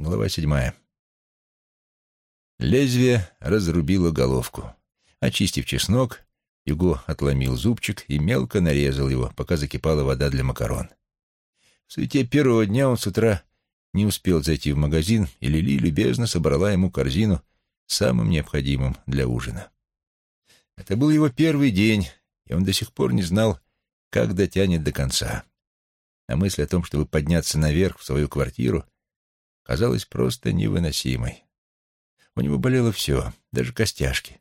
Глава седьмая. Лезвие разрубило головку. Очистив чеснок, Юго отломил зубчик и мелко нарезал его, пока закипала вода для макарон. В суете первого дня он с утра не успел зайти в магазин, и Лили любезно собрала ему корзину самым необходимым для ужина. Это был его первый день, и он до сих пор не знал, как дотянет до конца. А мысль о том, чтобы подняться наверх в свою квартиру, казалась просто невыносимой. У него болело все, даже костяшки.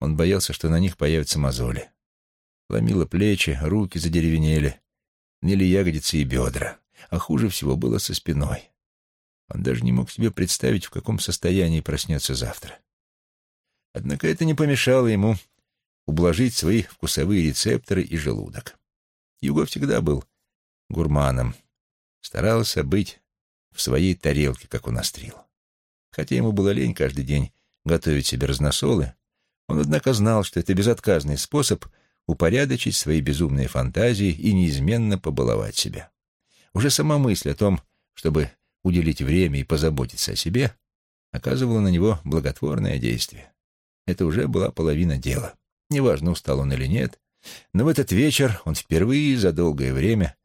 Он боялся, что на них появятся мозоли. Ломило плечи, руки задеревенели, ныли ягодицы и бедра, а хуже всего было со спиной. Он даже не мог себе представить, в каком состоянии проснется завтра. Однако это не помешало ему ублажить свои вкусовые рецепторы и желудок. Юго всегда был гурманом, старался быть в своей тарелке, как он острил. Хотя ему было лень каждый день готовить себе разносолы, он, однако, знал, что это безотказный способ упорядочить свои безумные фантазии и неизменно побаловать себя. Уже сама мысль о том, чтобы уделить время и позаботиться о себе, оказывала на него благотворное действие. Это уже была половина дела. Неважно, устал он или нет, но в этот вечер он впервые за долгое время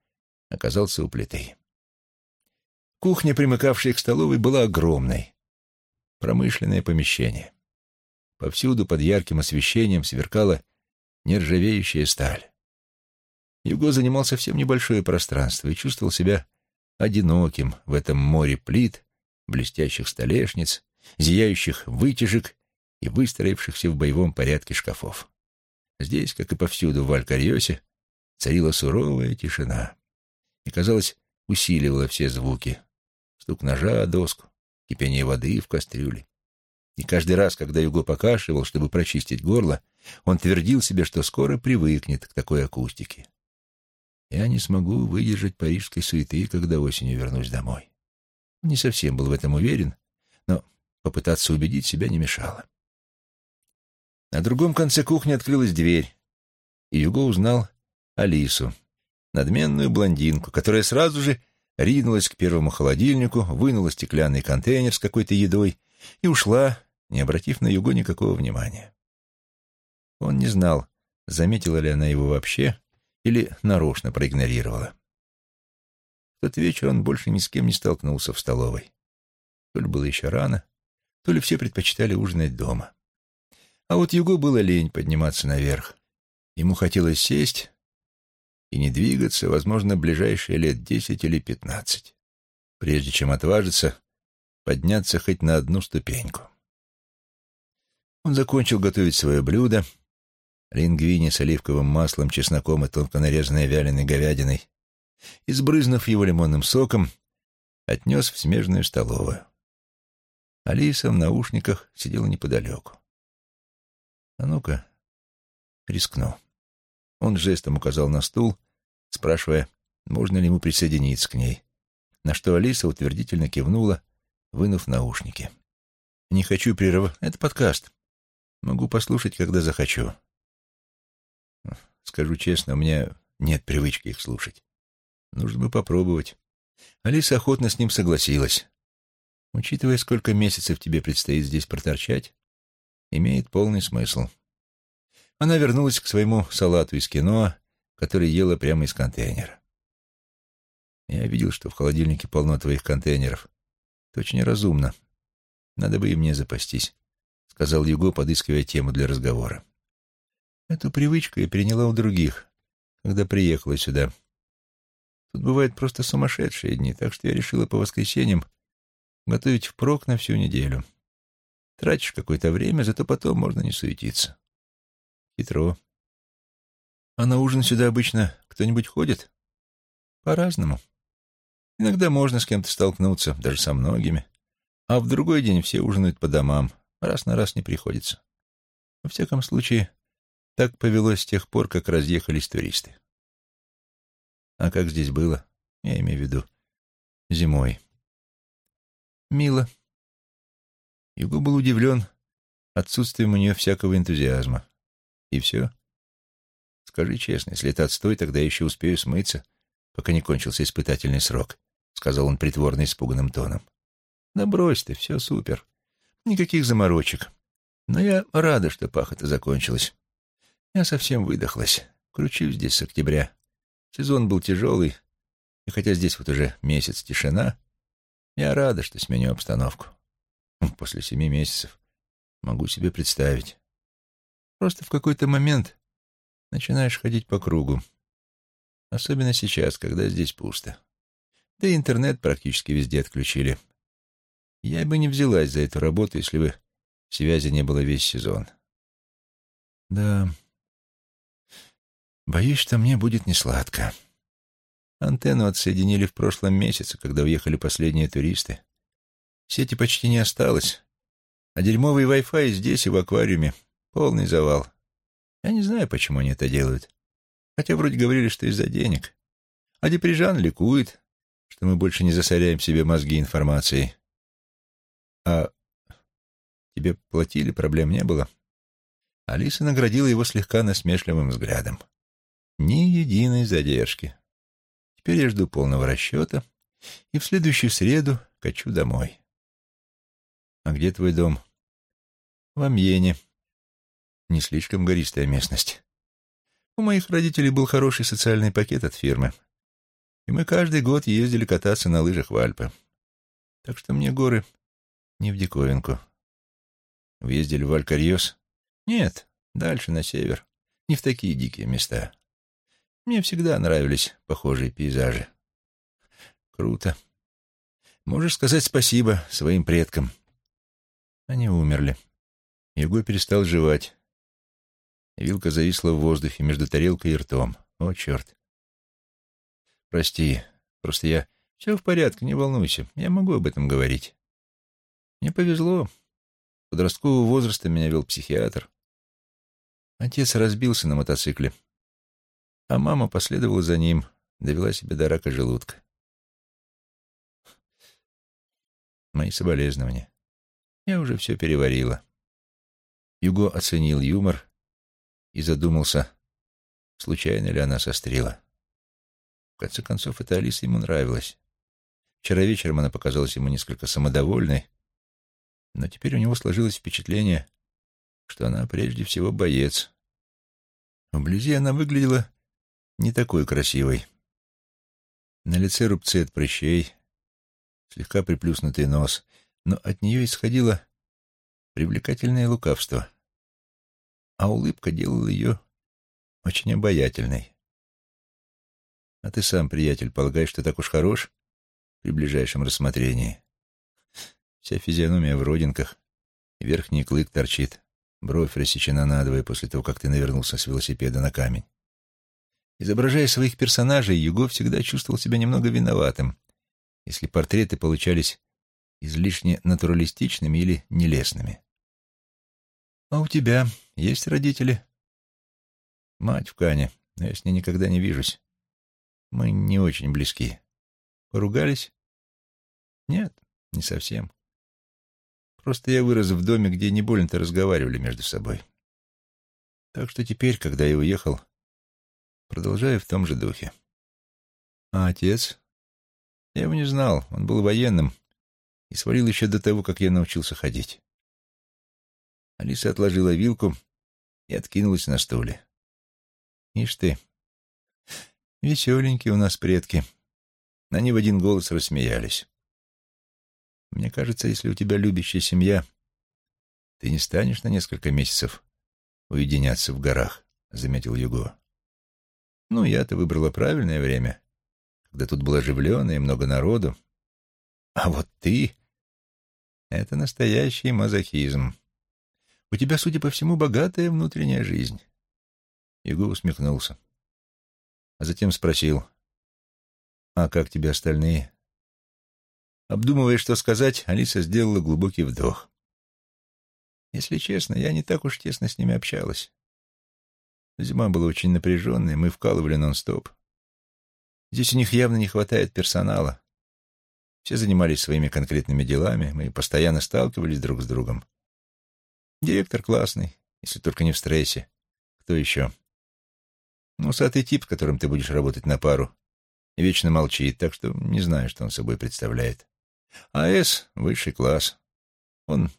оказался у плиты. Кухня, примыкавшая к столовой, была огромной. Промышленное помещение. Повсюду под ярким освещением сверкала нержавеющая сталь. Юго занимал совсем небольшое пространство и чувствовал себя одиноким в этом море плит, блестящих столешниц, зияющих вытяжек и выстроившихся в боевом порядке шкафов. Здесь, как и повсюду в Алькарьосе, царила суровая тишина и, казалось, усиливала все звуки. Стук ножа о доску, кипение воды в кастрюле, и каждый раз, когда Юго покашивал, чтобы прочистить горло, он твердил себе, что скоро привыкнет к такой акустике. «Я не смогу выдержать парижской суеты, когда осенью вернусь домой». Не совсем был в этом уверен, но попытаться убедить себя не мешало. На другом конце кухни открылась дверь, и Юго узнал Алису, надменную блондинку, которая сразу же ринулась к первому холодильнику, вынула стеклянный контейнер с какой-то едой и ушла, не обратив на Юго никакого внимания. Он не знал, заметила ли она его вообще или нарочно проигнорировала. В тот вечер он больше ни с кем не столкнулся в столовой. То ли было еще рано, то ли все предпочитали ужинать дома. А вот Юго было лень подниматься наверх. Ему хотелось сесть и не двигаться, возможно, ближайшие лет десять или пятнадцать, прежде чем отважиться подняться хоть на одну ступеньку. Он закончил готовить свое блюдо, лингвини с оливковым маслом, чесноком и тонко нарезанной вяленой говядиной, и, сбрызнув его лимонным соком, отнес в смежную столовую. Алиса в наушниках сидела неподалеку. «А ну-ка, рискну». Он жестом указал на стул, спрашивая, можно ли ему присоединиться к ней, на что Алиса утвердительно кивнула, вынув наушники. «Не хочу прерывать. Это подкаст. Могу послушать, когда захочу. Скажу честно, у меня нет привычки их слушать. Нужно бы попробовать. Алиса охотно с ним согласилась. Учитывая, сколько месяцев тебе предстоит здесь проторчать, имеет полный смысл. Она вернулась к своему салату из кино, который ела прямо из контейнера. Я видел, что в холодильнике полно твоих контейнеров. Это очень разумно. Надо бы и мне запастись сказал Юго, подыскивая тему для разговора. Эту привычку я переняла у других, когда приехала сюда. Тут бывают просто сумасшедшие дни, так что я решила по воскресеньям готовить впрок на всю неделю. Тратишь какое-то время, зато потом можно не суетиться. Хитро. А на ужин сюда обычно кто-нибудь ходит? По-разному. Иногда можно с кем-то столкнуться, даже со многими. А в другой день все ужинают по домам. Раз на раз не приходится. Во всяком случае, так повелось с тех пор, как разъехались туристы. А как здесь было, я имею в виду, зимой. Мило. Юго был удивлен отсутствием у нее всякого энтузиазма. И все. Скажи честно, если это отстой, тогда я еще успею смыться, пока не кончился испытательный срок, — сказал он притворно испуганным тоном. Да брось ты, все супер. Никаких заморочек. Но я рада, что пахота закончилась. Я совсем выдохлась. Кручусь здесь с октября. Сезон был тяжелый, и хотя здесь вот уже месяц тишина, я рада, что сменю обстановку. После семи месяцев могу себе представить. Просто в какой-то момент начинаешь ходить по кругу. Особенно сейчас, когда здесь пусто. Да и интернет практически везде отключили. Я бы не взялась за эту работу, если бы связи не было весь сезон. Да, боюсь, что мне будет несладко. Антенну отсоединили в прошлом месяце, когда уехали последние туристы. Сети почти не осталось, а дерьмовый Wi-Fi здесь и в аквариуме полный завал. Я не знаю, почему они это делают. Хотя вроде говорили, что из-за денег. А Деприжан ликует, что мы больше не засоряем себе мозги информацией. А тебе платили, проблем не было? Алиса наградила его слегка насмешливым взглядом. Ни единой задержки. Теперь я жду полного расчета и в следующую среду качу домой. А где твой дом? В Амьене. Не слишком гористая местность. У моих родителей был хороший социальный пакет от фирмы, и мы каждый год ездили кататься на лыжах в Альпы. Так что мне горы не в диковинку. Вы ездили в Алькарьос? Нет, дальше, на север. Не в такие дикие места. Мне всегда нравились похожие пейзажи. Круто. Можешь сказать спасибо своим предкам. Они умерли. Его перестал жевать. Вилка зависла в воздухе между тарелкой и ртом. О, черт. Прости, просто я... Все в порядке, не волнуйся. Я могу об этом говорить. Мне повезло. Подросткового возраста меня вел психиатр. Отец разбился на мотоцикле, а мама последовала за ним, довела себя до рака желудка. Мои соболезнования. Я уже все переварила. Юго оценил юмор и задумался, случайно ли она сострила. В конце концов, эта Алиса ему нравилась. Вчера вечером она показалась ему несколько самодовольной, но теперь у него сложилось впечатление, что она прежде всего боец. Вблизи она выглядела не такой красивой. На лице рубцы от прыщей, слегка приплюснутый нос, но от нее исходило привлекательное лукавство, а улыбка делала ее очень обаятельной. А ты сам, приятель, полагаешь, что так уж хорош при ближайшем рассмотрении? Вся физиономия в родинках, верхний клык торчит, бровь рассечена надвое после того, как ты навернулся с велосипеда на камень. Изображая своих персонажей, Юго всегда чувствовал себя немного виноватым, если портреты получались излишне натуралистичными или нелестными. «А у тебя есть родители?» «Мать в Кане, но я с ней никогда не вижусь. Мы не очень близки. Поругались?» «Нет, не совсем. Просто я вырос в доме, где не больно-то разговаривали между собой. Так что теперь, когда я уехал, продолжаю в том же духе. А отец? Я его не знал, он был военным и свалил еще до того, как я научился ходить. Алиса отложила вилку и откинулась на стуле. Ишь ты, веселенькие у нас предки. Они в один голос рассмеялись. Мне кажется, если у тебя любящая семья, ты не станешь на несколько месяцев уединяться в горах, — заметил Юго. Ну, я-то выбрала правильное время, когда тут было оживленно и много народу. А вот ты — это настоящий мазохизм. У тебя, судя по всему, богатая внутренняя жизнь. Юго усмехнулся. А затем спросил, «А как тебе остальные?» Обдумывая, что сказать, Алиса сделала глубокий вдох. Если честно, я не так уж тесно с ними общалась. Зима была очень напряженная, мы вкалывали нон-стоп. Здесь у них явно не хватает персонала. Все занимались своими конкретными делами, мы постоянно сталкивались друг с другом. Директор классный, если только не в стрессе. Кто еще? Ну, усатый тип, с которым ты будешь работать на пару, вечно молчит, так что не знаю, что он собой представляет. А С — высший класс. Он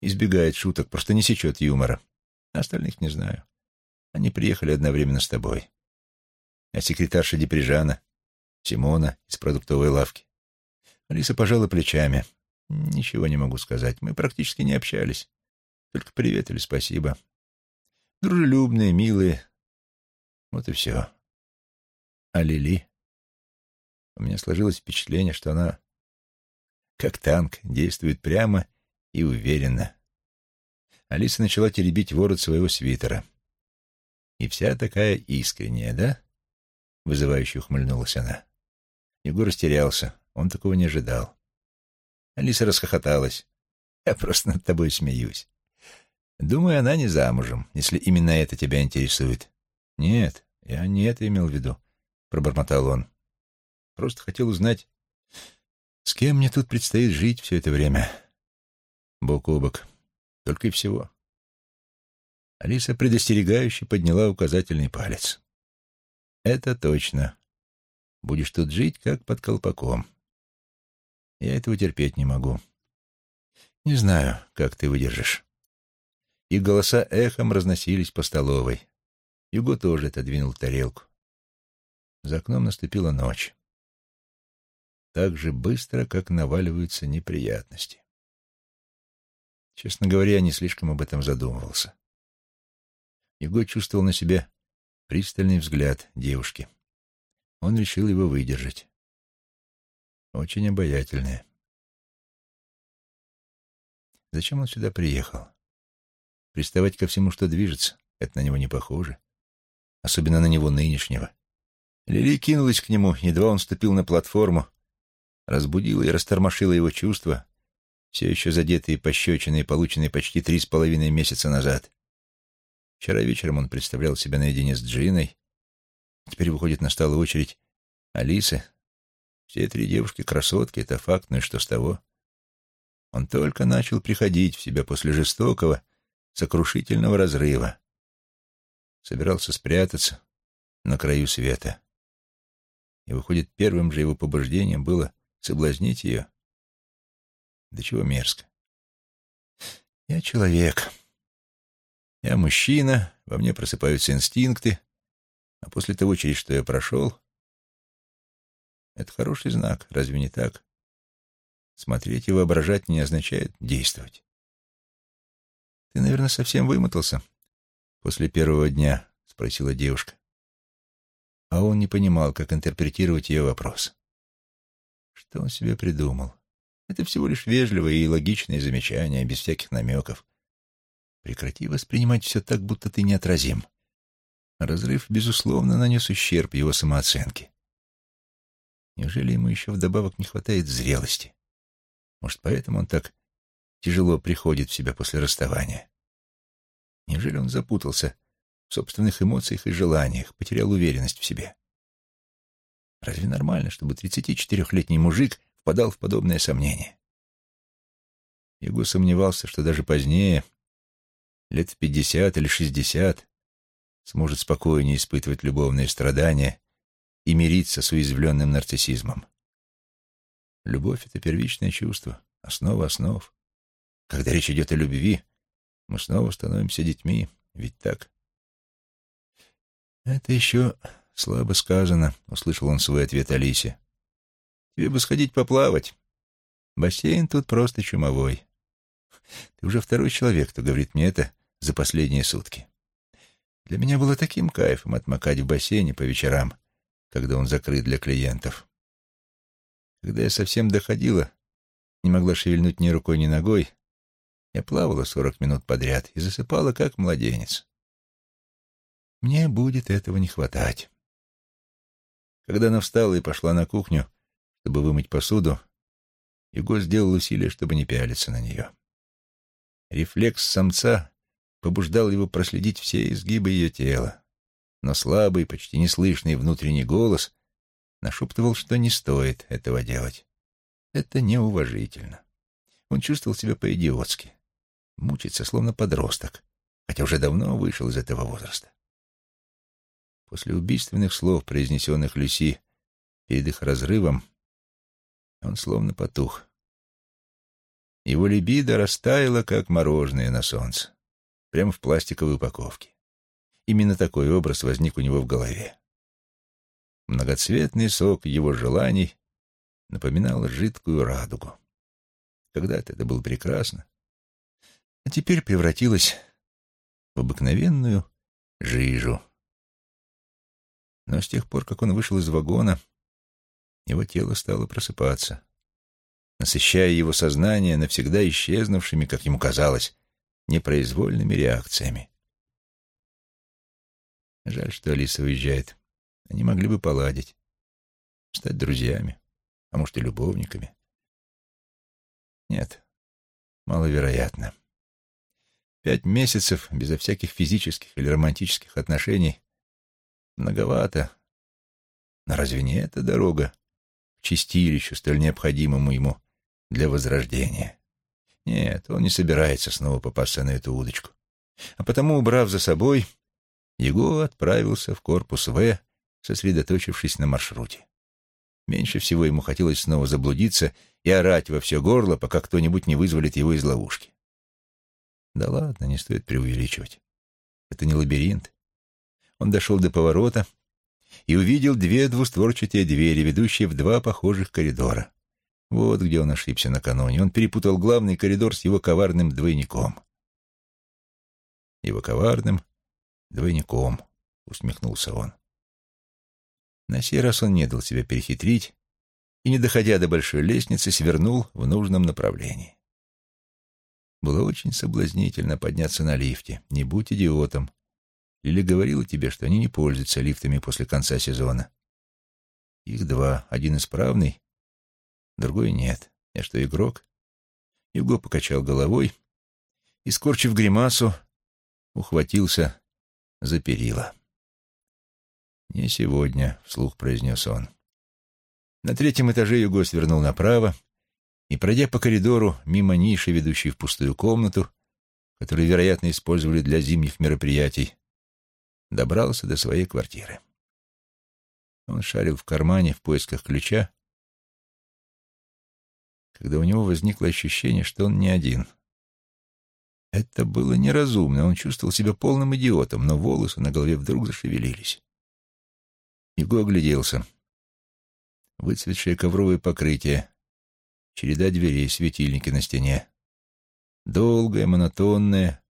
избегает шуток, просто не сечет юмора. Остальных не знаю. Они приехали одновременно с тобой. А секретарша Деприжана, Симона из продуктовой лавки. Алиса пожала плечами. Ничего не могу сказать. Мы практически не общались. Только привет или спасибо. Дружелюбные, милые. Вот и все. А Лили? У меня сложилось впечатление, что она, как танк, действует прямо и уверенно. Алиса начала теребить ворот своего свитера. «И вся такая искренняя, да?» — вызывающе ухмыльнулась она. Егор растерялся. Он такого не ожидал. Алиса расхохоталась. «Я просто над тобой смеюсь. Думаю, она не замужем, если именно это тебя интересует». «Нет, я не это имел в виду», — пробормотал он. «Просто хотел узнать, с кем мне тут предстоит жить все это время. Бок о бок. Только и всего». Алиса предостерегающе подняла указательный палец. «Это точно. Будешь тут жить, как под колпаком. Я этого терпеть не могу. Не знаю, как ты выдержишь». И голоса эхом разносились по столовой. Юго тоже отодвинул тарелку. За окном наступила ночь. Так же быстро, как наваливаются неприятности. Честно говоря, я не слишком об этом задумывался. Его чувствовал на себе пристальный взгляд девушки. Он решил его выдержать. Очень обаятельная. Зачем он сюда приехал? Приставать ко всему, что движется, это на него не похоже. Особенно на него нынешнего. Лили кинулась к нему, едва он ступил на платформу, разбудила и растормошила его чувства, все еще задетые пощечиной, полученные почти три с половиной месяца назад. Вчера вечером он представлял себя наедине с Джиной. Теперь, выходит, настала очередь Алисы. Все три девушки — красотки, это факт, ну и что с того? Он только начал приходить в себя после жестокого, сокрушительного разрыва. Собирался спрятаться на краю света. И, выходит, первым же его побуждением было соблазнить ее. Да чего мерзко. Я человек. Я мужчина, во мне просыпаются инстинкты, а после того, через что я прошел, это хороший знак, разве не так? Смотреть и воображать не означает действовать. «Ты, наверное, совсем вымотался после первого дня?» — спросила девушка. А он не понимал, как интерпретировать ее вопрос. Что он себе придумал? Это всего лишь вежливое и логичное замечание, без всяких намеков. Прекрати воспринимать все так, будто ты неотразим. Разрыв, безусловно, нанес ущерб его самооценке. Неужели ему еще вдобавок не хватает зрелости? Может, поэтому он так тяжело приходит в себя после расставания? Неужели он запутался в собственных эмоциях и желаниях, потерял уверенность в себе? Разве нормально, чтобы 34-летний мужик впадал в подобное сомнение? Его сомневался, что даже позднее, лет в пятьдесят или шестьдесят, сможет спокойнее испытывать любовные страдания и мириться с уязвленным нарциссизмом. Любовь — это первичное чувство, основа основ. Когда речь идет о любви, мы снова становимся детьми, ведь так? Это еще слабо сказано, — услышал он свой ответ Алисе. Тебе бы сходить поплавать. Бассейн тут просто чумовой. Ты уже второй человек, кто говорит мне это за последние сутки. Для меня было таким кайфом отмокать в бассейне по вечерам, когда он закрыт для клиентов. Когда я совсем доходила, не могла шевельнуть ни рукой, ни ногой, я плавала сорок минут подряд и засыпала, как младенец. Мне будет этого не хватать. Когда она встала и пошла на кухню, чтобы вымыть посуду, Юго сделал усилие, чтобы не пялиться на нее. Рефлекс самца побуждал его проследить все изгибы ее тела, но слабый, почти неслышный внутренний голос нашептывал, что не стоит этого делать. Это неуважительно. Он чувствовал себя по-идиотски. Мучится, словно подросток, хотя уже давно вышел из этого возраста. После убийственных слов, произнесенных Люси перед их разрывом, он словно потух, Его либидо растаяло, как мороженое на солнце, прямо в пластиковой упаковке. Именно такой образ возник у него в голове. Многоцветный сок его желаний напоминал жидкую радугу. Когда-то это было прекрасно, а теперь превратилось в обыкновенную жижу. Но с тех пор, как он вышел из вагона, его тело стало просыпаться, насыщая его сознание навсегда исчезнувшими, как ему казалось, непроизвольными реакциями. Жаль, что Алиса уезжает. Они могли бы поладить, стать друзьями, а может и любовниками. Нет, маловероятно. Пять месяцев безо всяких физических или романтических отношений многовато. Но разве не это дорога к чистилищу, столь необходимому ему для возрождения? Нет, он не собирается снова попасться на эту удочку. А потому, убрав за собой, Его отправился в корпус В, сосредоточившись на маршруте. Меньше всего ему хотелось снова заблудиться и орать во все горло, пока кто-нибудь не вызволит его из ловушки. Да ладно, не стоит преувеличивать. Это не лабиринт. Он дошел до поворота и увидел две двустворчатые двери, ведущие в два похожих коридора. Вот где он ошибся накануне. Он перепутал главный коридор с его коварным двойником. Его коварным двойником, усмехнулся он. На сей раз он не дал себя перехитрить и, не доходя до большой лестницы, свернул в нужном направлении. Было очень соблазнительно подняться на лифте. Не будь идиотом. Лили говорила тебе, что они не пользуются лифтами после конца сезона. Их два. Один исправный, другой нет. Я что, игрок? Юго покачал головой и, скорчив гримасу, ухватился за перила. «Не сегодня», — вслух произнес он. На третьем этаже Юго свернул направо и, пройдя по коридору мимо ниши, ведущей в пустую комнату, которую, вероятно, использовали для зимних мероприятий, добрался до своей квартиры. Он шарил в кармане в поисках ключа, когда у него возникло ощущение, что он не один. Это было неразумно, он чувствовал себя полным идиотом, но волосы на голове вдруг зашевелились. Его огляделся. Выцветшее ковровое покрытие, череда дверей, светильники на стене. Долгая, монотонная,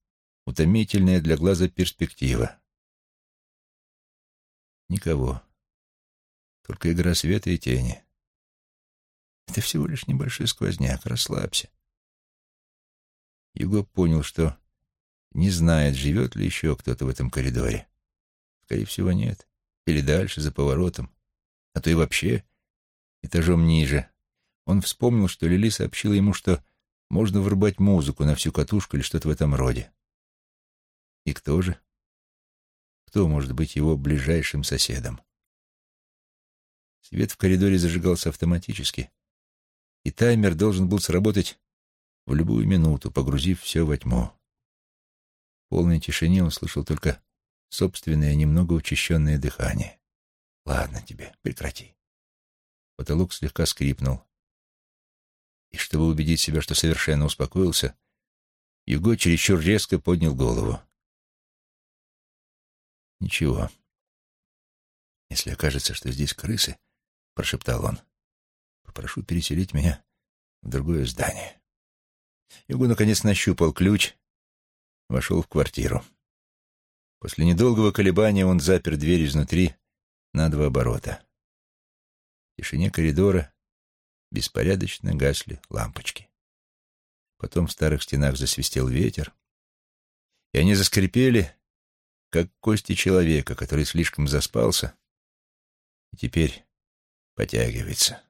утомительная для глаза перспектива. Никого. Только игра света и тени. Это всего лишь небольшой сквозняк. Расслабься. Юго понял, что не знает, живет ли еще кто-то в этом коридоре. Скорее всего, нет. Или дальше, за поворотом. А то и вообще этажом ниже. Он вспомнил, что Лили сообщила ему, что можно врубать музыку на всю катушку или что-то в этом роде. И кто же? Кто может быть его ближайшим соседом? Свет в коридоре зажигался автоматически, и таймер должен был сработать в любую минуту, погрузив все во тьму. В полной тишине он слышал только собственное немного учащенное дыхание. «Ладно тебе, прекрати». Потолок слегка скрипнул и, чтобы убедить себя, что совершенно успокоился, Юго чересчур резко поднял голову. «Ничего. Если окажется, что здесь крысы, — прошептал он, — попрошу переселить меня в другое здание». Юго наконец нащупал ключ, вошел в квартиру. После недолгого колебания он запер дверь изнутри на два оборота. В тишине коридора беспорядочно гасли лампочки. Потом в старых стенах засвистел ветер, и они заскрипели, как кости человека, который слишком заспался и теперь потягивается.